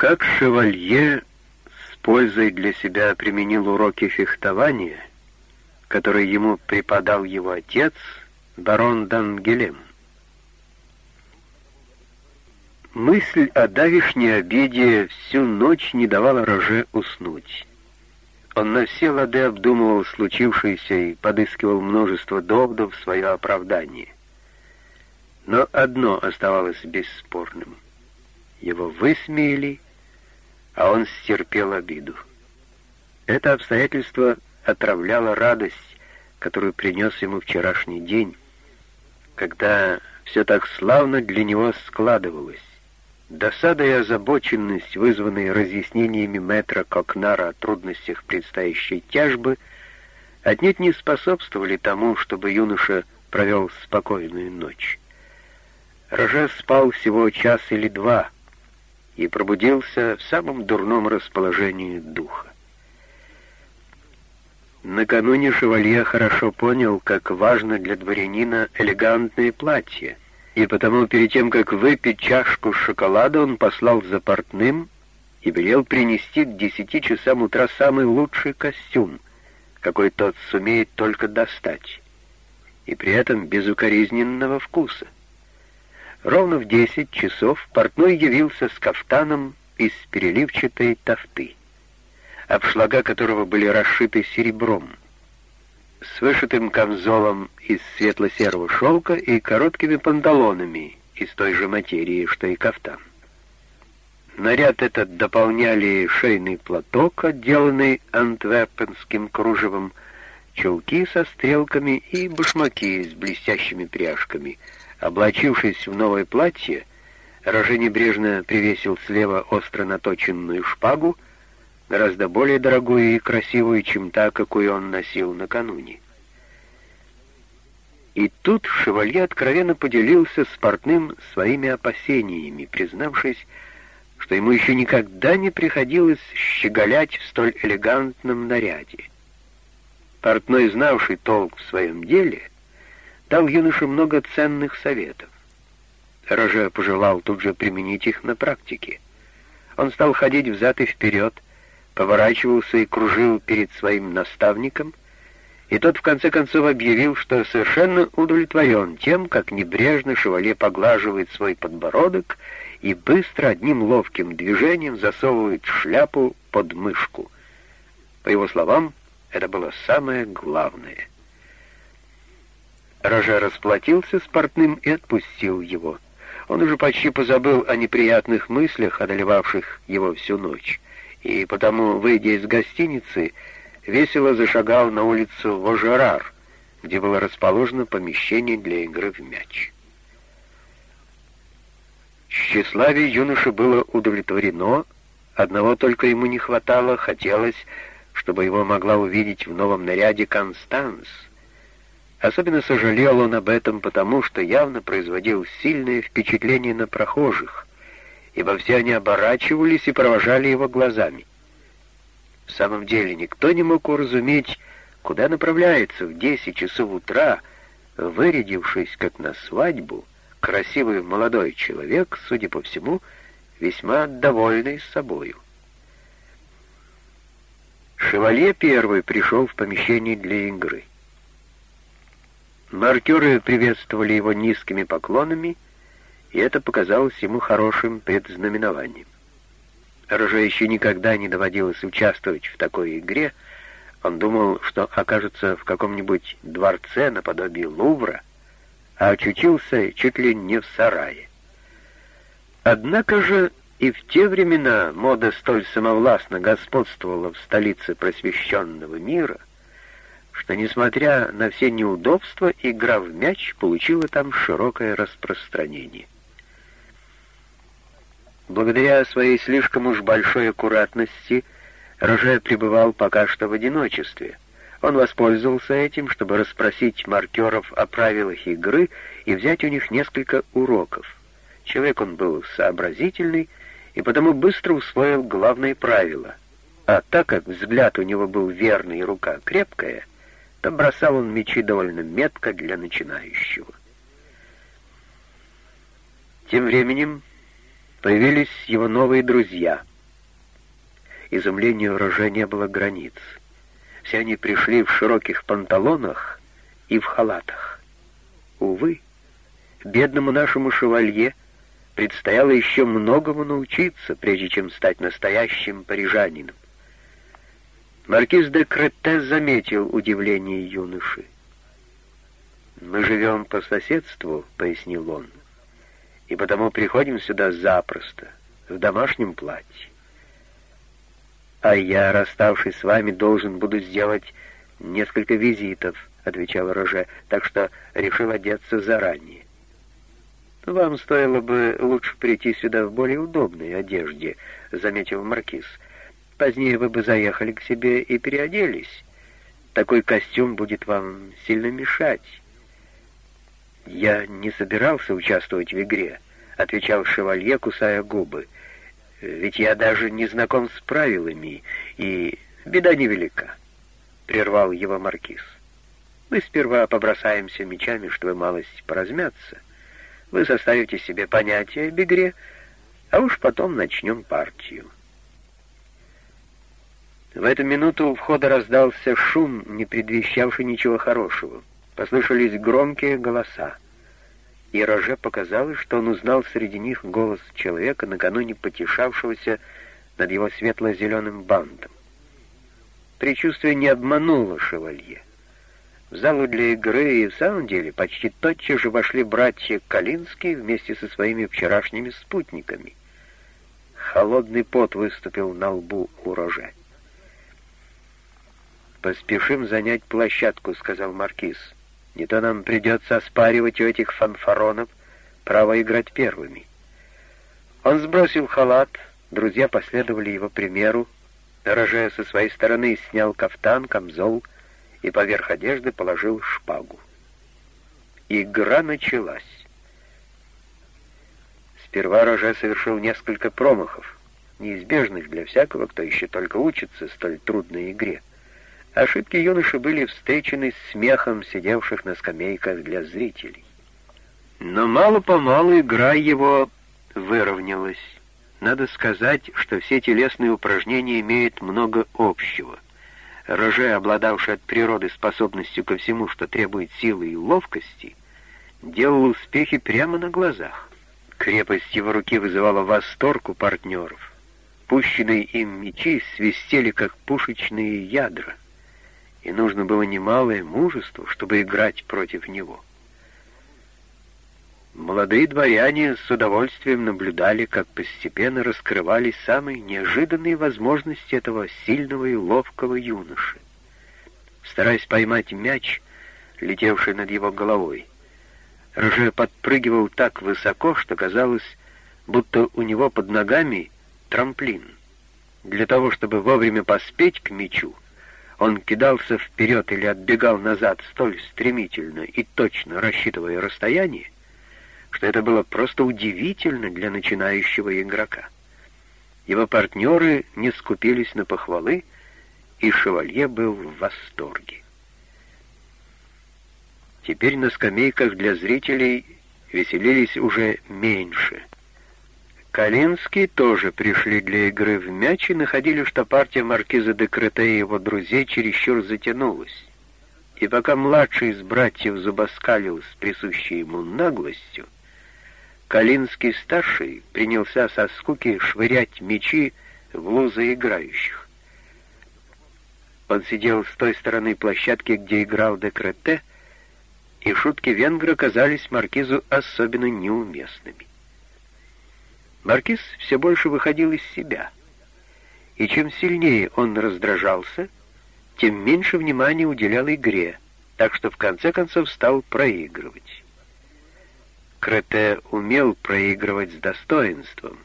Как шевалье с пользой для себя применил уроки фехтования, которые ему преподал его отец, барон Дангелем. Мысль о давишней обиде всю ночь не давала Роже уснуть. Он на все лады обдумывал случившееся и подыскивал множество доводов в свое оправдание. Но одно оставалось бесспорным. Его высмеяли, а он стерпел обиду. Это обстоятельство отравляло радость, которую принес ему вчерашний день, когда все так славно для него складывалось. Досада и озабоченность, вызванные разъяснениями мэтра Кокнара о трудностях предстоящей тяжбы, отнюдь не способствовали тому, чтобы юноша провел спокойную ночь. Роже спал всего час или два и пробудился в самом дурном расположении духа. Накануне шевалье хорошо понял, как важно для дворянина элегантное платье — и потому перед тем, как выпить чашку шоколада, он послал за портным и велел принести к десяти часам утра самый лучший костюм, какой тот сумеет только достать, и при этом безукоризненного вкуса. Ровно в десять часов портной явился с кафтаном из переливчатой тафты, обшлага которого были расшиты серебром — с вышитым камзолом из светло-серого шелка и короткими панталонами из той же материи, что и кафтан. Наряд этот дополняли шейный платок, отделанный антверпенским кружевом, чулки со стрелками и башмаки с блестящими пряжками. Облачившись в новое платье, Роже небрежно привесил слева остро наточенную шпагу, гораздо более дорогую и красивую, чем та, какую он носил накануне. И тут шевалье откровенно поделился с портным своими опасениями, признавшись, что ему еще никогда не приходилось щеголять в столь элегантном наряде. Портной, знавший толк в своем деле, дал юноше много ценных советов. Роже пожелал тут же применить их на практике. Он стал ходить взад и вперед, поворачивался и кружил перед своим наставником, и тот в конце концов объявил, что совершенно удовлетворен тем, как небрежно шевале поглаживает свой подбородок и быстро одним ловким движением засовывает шляпу под мышку. По его словам, это было самое главное. Роже расплатился с портным и отпустил его. Он уже почти позабыл о неприятных мыслях, одолевавших его всю ночь и потому, выйдя из гостиницы, весело зашагал на улицу Вожерар, где было расположено помещение для игры в мяч. Тщеславие юноши было удовлетворено, одного только ему не хватало, хотелось, чтобы его могла увидеть в новом наряде Констанс. Особенно сожалел он об этом, потому что явно производил сильное впечатление на прохожих, ибо все они оборачивались и провожали его глазами. В самом деле никто не мог уразуметь, куда направляется в десять часов утра, вырядившись как на свадьбу, красивый молодой человек, судя по всему, весьма довольный собою. Шевалье первый пришел в помещение для игры. Маркеры приветствовали его низкими поклонами, и это показалось ему хорошим предзнаменованием. Роже еще никогда не доводилось участвовать в такой игре, он думал, что окажется в каком-нибудь дворце наподобие Лувра, а очутился чуть ли не в сарае. Однако же и в те времена мода столь самовластно господствовала в столице просвещенного мира, что, несмотря на все неудобства, игра в мяч получила там широкое распространение. Благодаря своей слишком уж большой аккуратности Роже пребывал пока что в одиночестве. Он воспользовался этим, чтобы расспросить маркеров о правилах игры и взять у них несколько уроков. Человек он был сообразительный и потому быстро усвоил главные правила. А так как взгляд у него был верный и рука крепкая, то бросал он мячи довольно метко для начинающего. Тем временем появились его новые друзья — Изумлению Роже не было границ. Все они пришли в широких панталонах и в халатах. Увы, бедному нашему шевалье предстояло еще многому научиться, прежде чем стать настоящим парижанином. Маркиз де Кретте заметил удивление юноши. «Мы живем по соседству», — пояснил он, — «и потому приходим сюда запросто, в домашнем платье. А я, расставшись с вами, должен буду сделать несколько визитов, — отвечал Роже, — так что решил одеться заранее. «Вам стоило бы лучше прийти сюда в более удобной одежде», — заметил Маркиз. «Позднее вы бы заехали к себе и переоделись. Такой костюм будет вам сильно мешать». «Я не собирался участвовать в игре», — отвечал шевалье, кусая губы. «Ведь я даже не знаком с правилами, и беда невелика», — прервал его маркиз. «Мы сперва побросаемся мечами, чтобы малость поразмяться. Вы составите себе понятие об игре, а уж потом начнем партию». В эту минуту у входа раздался шум, не предвещавший ничего хорошего. Послышались громкие голоса. И Роже показалось, что он узнал среди них голос человека, накануне потешавшегося над его светло-зеленым бантом. Причувствие не обмануло шевалье. В залу для игры и в самом деле почти тотчас же вошли братья Калинские вместе со своими вчерашними спутниками. Холодный пот выступил на лбу у Роже. «Поспешим занять площадку», — сказал Маркиз. Не то нам придется оспаривать у этих фанфаронов право играть первыми. Он сбросил халат, друзья последовали его примеру. Роже со своей стороны снял кафтан, камзол и поверх одежды положил шпагу. Игра началась. Сперва Роже совершил несколько промахов, неизбежных для всякого, кто еще только учится столь трудной игре. Ошибки юноши были встречены смехом сидевших на скамейках для зрителей. Но мало-помалу игра его выровнялась. Надо сказать, что все телесные упражнения имеют много общего. Роже, обладавший от природы способностью ко всему, что требует силы и ловкости, делал успехи прямо на глазах. Крепость его руки вызывала восторг у партнеров. Пущенные им мечи свистели, как пушечные ядра и нужно было немалое мужество, чтобы играть против него. Молодые дворяне с удовольствием наблюдали, как постепенно раскрывались самые неожиданные возможности этого сильного и ловкого юноши. Стараясь поймать мяч, летевший над его головой, Роже подпрыгивал так высоко, что казалось, будто у него под ногами трамплин. Для того, чтобы вовремя поспеть к мячу, он кидался вперед или отбегал назад столь стремительно и точно рассчитывая расстояние, что это было просто удивительно для начинающего игрока. Его партнеры не скупились на похвалы, и шевалье был в восторге. Теперь на скамейках для зрителей веселились уже меньше — Калинские тоже пришли для игры в мяч и находили, что партия маркиза де Крете и его друзей чересчур затянулась. И пока младший из братьев зубоскалил с присущей ему наглостью, Калинский старший принялся со скуки швырять мячи в лузы играющих. Он сидел с той стороны площадки, где играл де Крете, и шутки венгра казались маркизу особенно неуместными. Маркиз все больше выходил из себя. И чем сильнее он раздражался, тем меньше внимания уделял игре, так что в конце концов стал проигрывать. Крете умел проигрывать с достоинством,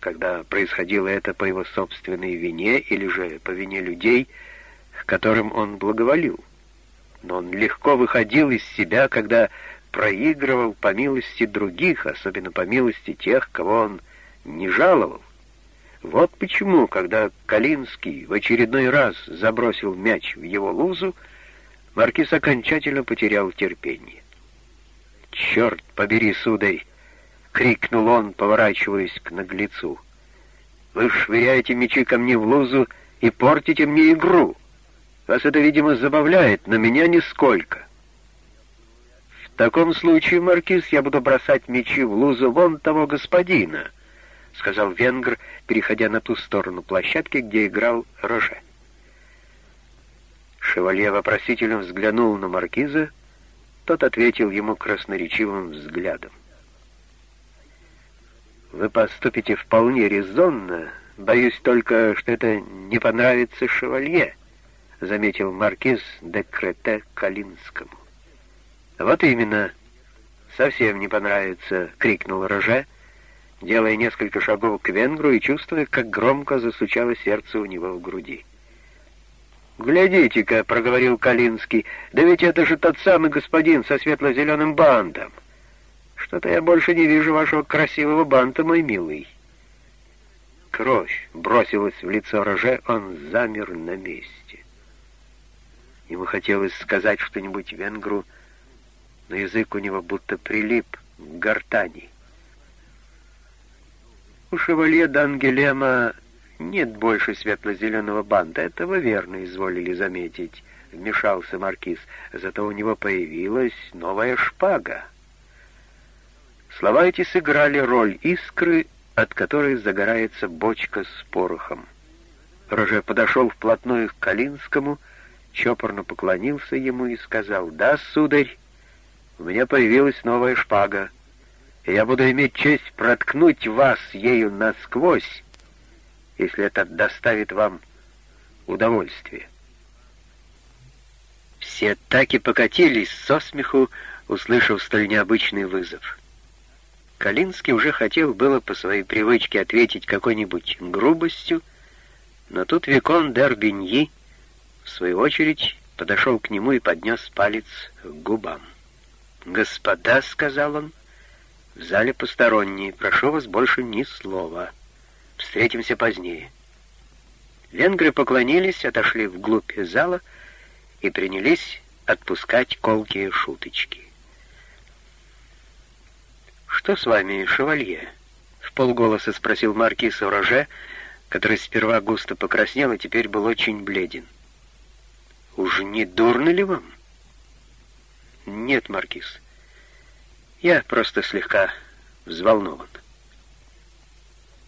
когда происходило это по его собственной вине или же по вине людей, которым он благоволил. Но он легко выходил из себя, когда проигрывал по милости других, особенно по милости тех, кого он не жаловал. Вот почему, когда Калинский в очередной раз забросил мяч в его лузу, Маркиз окончательно потерял терпение. «Черт побери, сударь!» — крикнул он, поворачиваясь к наглецу. Вы швыряете мечи ко мне в лузу и портите мне игру. Вас это, видимо, забавляет, но меня нисколько. В таком случае, Маркиз, я буду бросать мечи в лузу вон того господина, сказал венгр, переходя на ту сторону площадки, где играл Роже. Шевалье вопросительно взглянул на маркиза, тот ответил ему красноречивым взглядом. «Вы поступите вполне резонно, боюсь только, что это не понравится шевалье», — заметил маркиз де Крете Калинскому. «Вот именно, совсем не понравится», — крикнул Роже, делая несколько шагов к венгру и чувствуя, как громко застучало сердце у него в груди. «Глядите-ка», — проговорил Калинский, — «да ведь это же тот самый господин со светло-зеленым бантом. Что-то я больше не вижу вашего красивого банта, мой милый». Кровь бросилась в лицо Роже, он замер на месте. Ему хотелось сказать что-нибудь венгру, но язык у него будто прилип к гортани. У шевалье Дангелема нет больше светло-зеленого банта, этого верно изволили заметить, вмешался маркиз. Зато у него появилась новая шпага. Слова эти сыграли роль искры, от которой загорается бочка с порохом. Роже подошел вплотную к Калинскому, чопорно поклонился ему и сказал, «Да, сударь, у меня появилась новая шпага, и я буду иметь честь проткнуть вас ею насквозь, если это доставит вам удовольствие». Все так и покатились со смеху, услышав столь необычный вызов. Калинский уже хотел было по своей привычке ответить какой-нибудь грубостью, но тут Викон Д'Арбиньи, в свою очередь, подошел к нему и поднес палец к губам. «Господа», — сказал он, — «в зале посторонние, прошу вас больше ни слова. Встретимся позднее». Венгры поклонились, отошли вглубь зала и принялись отпускать колкие шуточки. «Что с вами, шевалье?» — в полголоса спросил маркиз Уроже, который сперва густо покраснел и теперь был очень бледен. «Уж не дурно ли вам?» «Нет, Маркиз. Я просто слегка взволнован».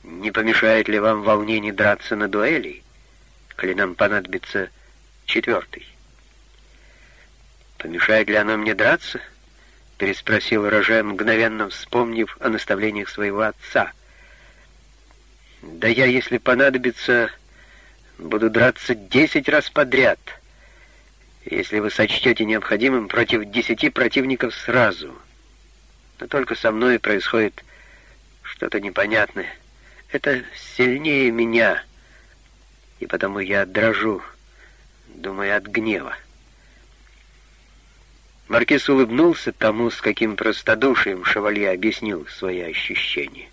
«Не помешает ли вам волнение драться на дуэли, коли нам понадобится четвертый?» «Помешает ли оно мне драться?» — переспросил Роже, мгновенно вспомнив о наставлениях своего отца. «Да я, если понадобится, буду драться десять раз подряд», если вы сочтете необходимым против десяти противников сразу. Но только со мной происходит что-то непонятное. Это сильнее меня, и потому я дрожу, думаю, от гнева. Маркиз улыбнулся тому, с каким простодушием шевалье объяснил свои ощущения.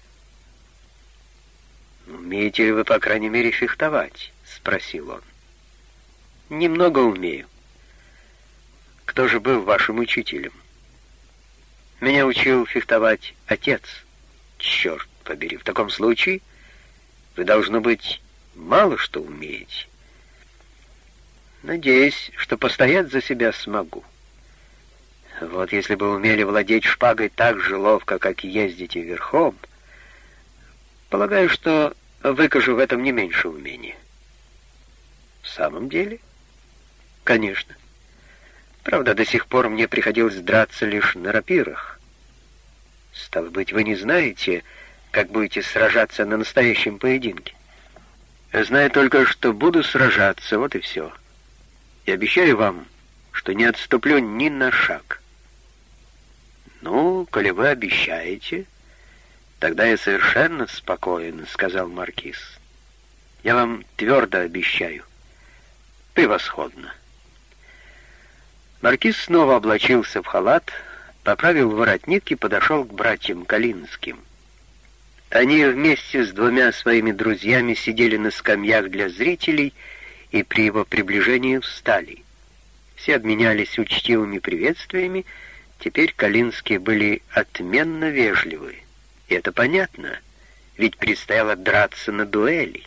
«Умеете ли вы, по крайней мере, фехтовать?» — спросил он. «Немного умею. Кто же был вашим учителем? Меня учил фехтовать отец. Черт побери, в таком случае вы, должно быть, мало что умеете. Надеюсь, что постоять за себя смогу. Вот если бы умели владеть шпагой так же ловко, как ездите верхом, полагаю, что выкажу в этом не меньше умения. В самом деле? Конечно. Правда, до сих пор мне приходилось драться лишь на рапирах. Стало быть, вы не знаете, как будете сражаться на настоящем поединке. Знаю только, что буду сражаться, вот и все. И обещаю вам, что не отступлю ни на шаг. Ну, коли вы обещаете, тогда я совершенно спокоен, сказал маркиз. Я вам твердо обещаю. Превосходно. Маркиз снова облачился в халат, поправил воротник и подошел к братьям Калинским. Они вместе с двумя своими друзьями сидели на скамьях для зрителей и при его приближении встали. Все обменялись учтивыми приветствиями, теперь Калинские были отменно вежливы. И это понятно, ведь предстояло драться на дуэли.